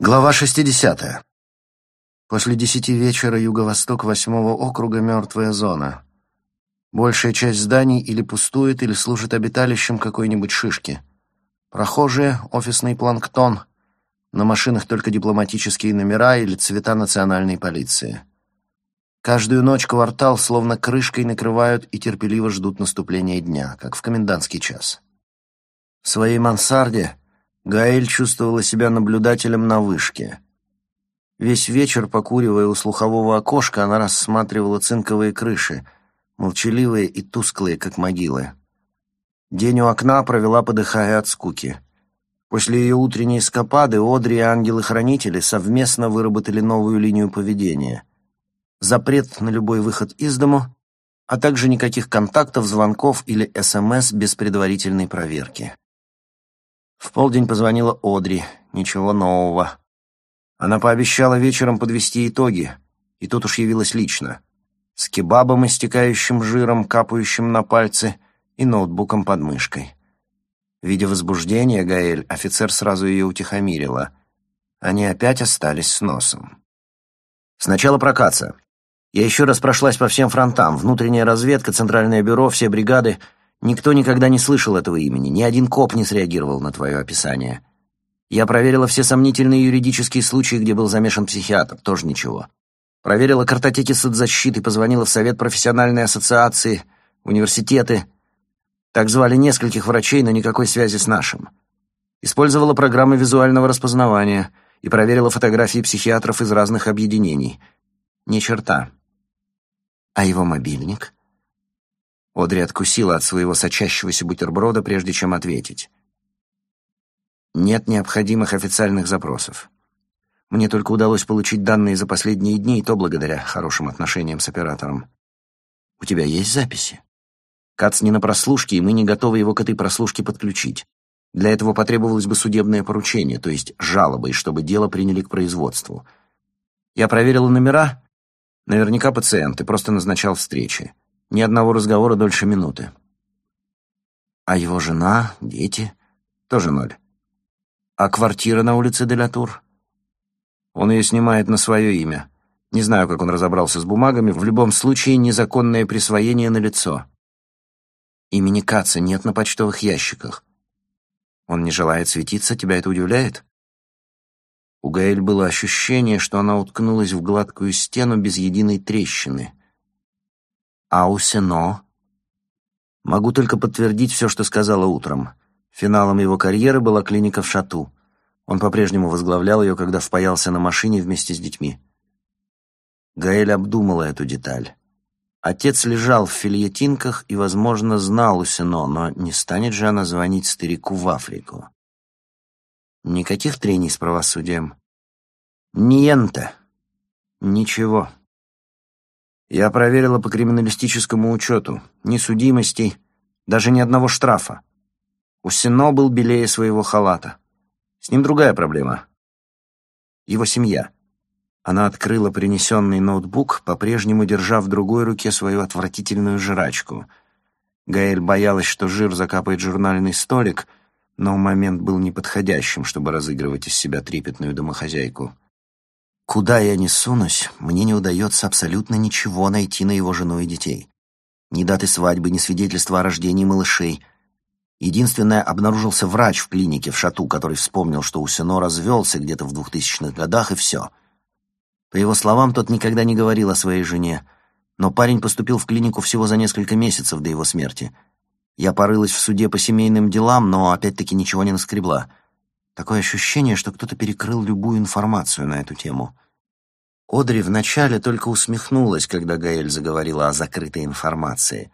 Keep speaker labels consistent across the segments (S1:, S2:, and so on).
S1: Глава 60. После десяти вечера юго-восток восьмого округа — мертвая зона. Большая часть зданий или пустует, или служит обиталищем какой-нибудь шишки. Прохожие, офисный планктон, на машинах только дипломатические номера или цвета национальной полиции. Каждую ночь квартал словно крышкой накрывают и терпеливо ждут наступления дня, как в комендантский час. В своей мансарде Гаэль чувствовала себя наблюдателем на вышке. Весь вечер, покуривая у слухового окошка, она рассматривала цинковые крыши, молчаливые и тусклые, как могилы. День у окна провела, подыхая от скуки. После ее утренней эскапады Одри и ангелы-хранители совместно выработали новую линию поведения. Запрет на любой выход из дому, а также никаких контактов, звонков или СМС без предварительной проверки. В полдень позвонила Одри. Ничего нового. Она пообещала вечером подвести итоги, и тут уж явилась лично. С кебабом, истекающим жиром, капающим на пальцы, и ноутбуком под мышкой. Видя возбуждение, Гаэль, офицер сразу ее утихомирила. Они опять остались с носом. Сначала прокаться. Я еще раз прошлась по всем фронтам. Внутренняя разведка, центральное бюро, все бригады — Никто никогда не слышал этого имени, ни один коп не среагировал на твое описание. Я проверила все сомнительные юридические случаи, где был замешан психиатр, тоже ничего. Проверила картотеки соцзащиты, позвонила в Совет профессиональной ассоциации, университеты. Так звали нескольких врачей, но никакой связи с нашим. Использовала программы визуального распознавания и проверила фотографии психиатров из разных объединений. Ни черта. А его мобильник? Одри откусила от своего сочащегося бутерброда, прежде чем ответить. «Нет необходимых официальных запросов. Мне только удалось получить данные за последние дни, и то благодаря хорошим отношениям с оператором. У тебя есть записи? Кац не на прослушке, и мы не готовы его к этой прослушке подключить. Для этого потребовалось бы судебное поручение, то есть жалобы, чтобы дело приняли к производству. Я проверила номера. Наверняка пациент, и просто назначал встречи. Ни одного разговора дольше минуты. А его жена, дети — тоже ноль. А квартира на улице Делятур? Он ее снимает на свое имя. Не знаю, как он разобрался с бумагами, в любом случае незаконное присвоение на лицо. Имени Каца нет на почтовых ящиках. Он не желает светиться, тебя это удивляет? У Гаэль было ощущение, что она уткнулась в гладкую стену без единой трещины — Аусено. Могу только подтвердить все, что сказала утром. Финалом его карьеры была клиника в Шату. Он по-прежнему возглавлял ее, когда впаялся на машине вместе с детьми. Гаэль обдумала эту деталь. Отец лежал в фильетинках и, возможно, знал Усино, но не станет же она звонить старику в Африку. Никаких трений с правосудием. Ниенте. Ничего. Я проверила по криминалистическому учету. Ни судимостей, даже ни одного штрафа. Усино был белее своего халата. С ним другая проблема. Его семья. Она открыла принесенный ноутбук, по-прежнему держа в другой руке свою отвратительную жрачку. Гаэль боялась, что жир закапает журнальный столик, но момент был неподходящим, чтобы разыгрывать из себя трепетную домохозяйку. Куда я ни сунусь, мне не удается абсолютно ничего найти на его жену и детей. Ни даты свадьбы, ни свидетельства о рождении малышей. Единственное, обнаружился врач в клинике в Шату, который вспомнил, что Усино развелся где-то в двухтысячных годах, и все. По его словам, тот никогда не говорил о своей жене, но парень поступил в клинику всего за несколько месяцев до его смерти. Я порылась в суде по семейным делам, но опять-таки ничего не наскребла. Такое ощущение, что кто-то перекрыл любую информацию на эту тему. Одри вначале только усмехнулась, когда Гаэль заговорила о закрытой информации.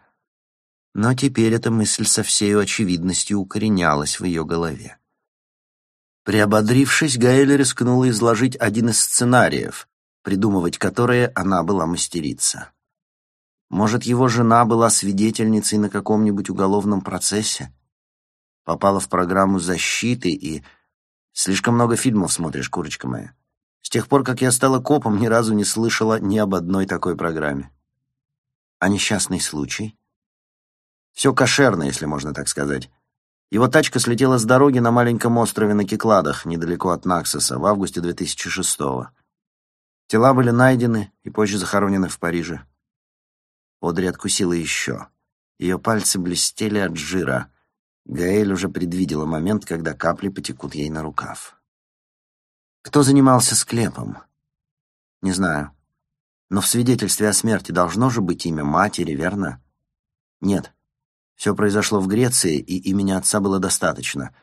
S1: Но теперь эта мысль со всей очевидностью укоренялась в ее голове. Приободрившись, Гаэль рискнула изложить один из сценариев, придумывать которые она была мастерица. Может, его жена была свидетельницей на каком-нибудь уголовном процессе? Попала в программу защиты и Слишком много фильмов смотришь, курочка моя. С тех пор, как я стала копом, ни разу не слышала ни об одной такой программе. А несчастный случай? Все кошерно, если можно так сказать.
S2: Его тачка слетела с дороги на маленьком острове на Кикладах, недалеко от Наксоса, в августе 2006-го. Тела были найдены и позже захоронены в Париже. Одри откусила еще. Ее пальцы блестели от жира. Гаэль уже предвидела момент, когда капли потекут ей на рукав. Кто занимался склепом? Не знаю. Но в свидетельстве о смерти должно же быть имя матери, верно? Нет. Все произошло в Греции, и имени отца было достаточно.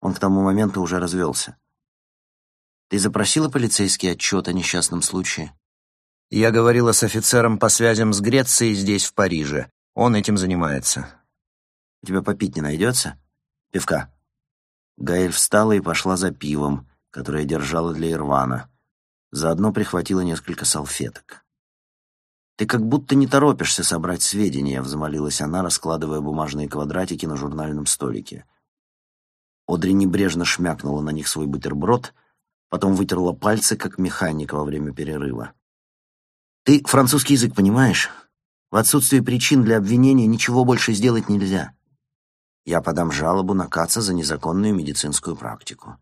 S2: Он к тому моменту уже развелся. Ты запросила полицейский отчет о несчастном случае? Я говорила с офицером по связям с Грецией здесь, в Париже. Он этим занимается. У тебя попить не найдется? Пивка. Гаэль встала и пошла за пивом, которое держала для Ирвана. Заодно прихватила несколько салфеток. «Ты как будто не торопишься собрать сведения», — взмолилась она, раскладывая бумажные квадратики на журнальном столике. Одри небрежно шмякнула на них свой бутерброд, потом вытерла пальцы, как механик во время перерыва. «Ты французский язык понимаешь? В отсутствии причин для обвинения ничего больше сделать нельзя. Я подам жалобу на Каца за незаконную медицинскую практику».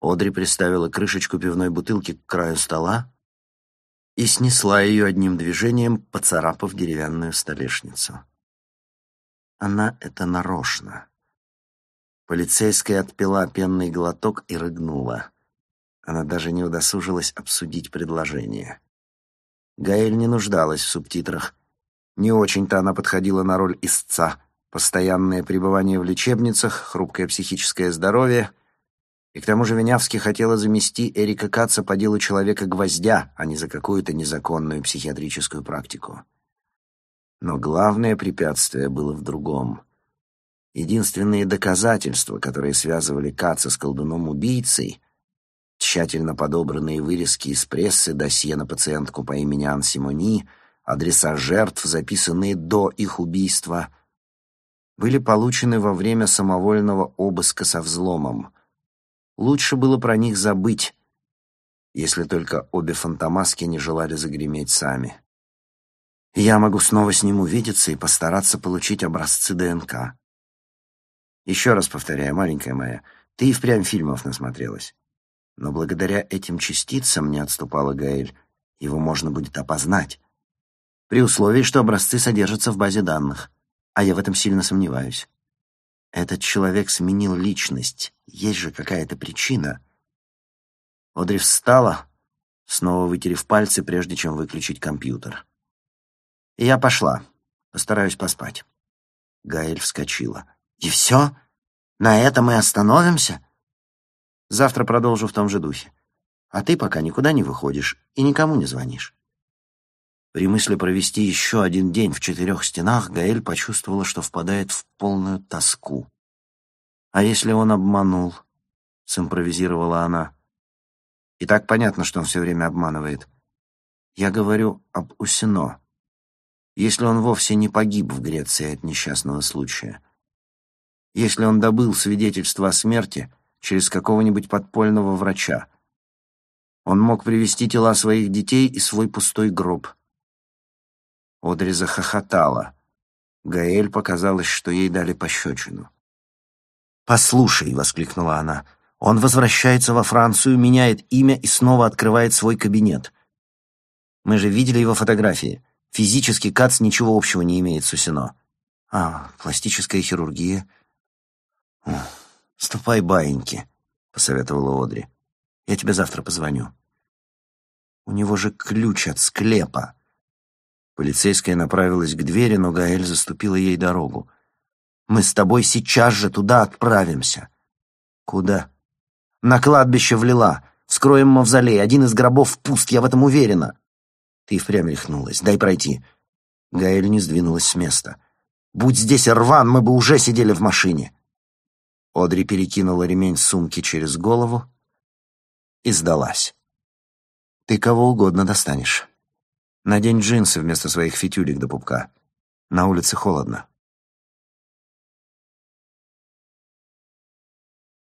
S2: Одри приставила крышечку пивной бутылки к краю стола, и снесла ее одним движением, поцарапав деревянную столешницу. Она это нарочно. Полицейская отпила пенный глоток и рыгнула. Она даже не удосужилась обсудить предложение. Гаэль не нуждалась в субтитрах. Не очень-то она подходила на роль истца. Постоянное пребывание в лечебницах, хрупкое психическое здоровье — и к тому же Винявский хотела замести Эрика Каца по делу человека-гвоздя, а не за какую-то незаконную психиатрическую практику. Но главное препятствие было в другом. Единственные доказательства, которые связывали Каца с колдуном-убийцей, тщательно подобранные вырезки из прессы, досье на пациентку по имени Ан Симони, адреса жертв, записанные до их убийства, были получены во время самовольного обыска со взломом — Лучше было про них забыть, если только обе фантомаски не желали загреметь сами. Я могу снова с ним увидеться и постараться получить образцы ДНК. Еще раз повторяю, маленькая моя, ты и впрямь фильмов насмотрелась. Но благодаря этим частицам, не отступала Гаэль, его можно будет опознать. При условии, что образцы содержатся в базе данных. А я в этом сильно сомневаюсь. Этот человек сменил личность. Есть же какая-то причина. Одри встала, снова вытерев пальцы, прежде чем выключить компьютер. И я пошла. Постараюсь поспать. Гаэль вскочила. «И все? На этом мы остановимся?» «Завтра продолжу в том же духе. А ты пока никуда не выходишь и никому не звонишь». При мысли провести еще один день в четырех стенах Гаэль почувствовала, что впадает в полную тоску. «А если он обманул?» — симпровизировала она. «И так понятно, что он все время обманывает. Я говорю об Усино. Если он вовсе не погиб в Греции от несчастного случая. Если он добыл свидетельство о смерти через какого-нибудь подпольного врача. Он мог привести тела своих детей и свой пустой гроб». Одри захохотала. Гаэль показалось, что ей дали пощечину. «Послушай», — воскликнула она, — «он возвращается во Францию, меняет имя и снова открывает свой кабинет. Мы же видели его фотографии. Физически Кац ничего общего не имеет с Усино. А, пластическая хирургия. «Ступай, баиньки», — посоветовала Одри. «Я тебе завтра позвоню». «У него же ключ от склепа», Полицейская направилась к двери, но Гаэль заступила ей дорогу. «Мы с тобой сейчас же туда отправимся». «Куда?» «На кладбище в Лила. Вскроем мавзолей. Один из гробов пуст, я в этом уверена». Ты впрямь рехнулась. Дай пройти. Гаэль не сдвинулась с места. «Будь здесь рван, мы бы уже сидели в машине». Одри перекинула ремень сумки через голову и сдалась. «Ты кого угодно достанешь». Надень джинсы вместо своих фитюлек до пупка. На улице холодно.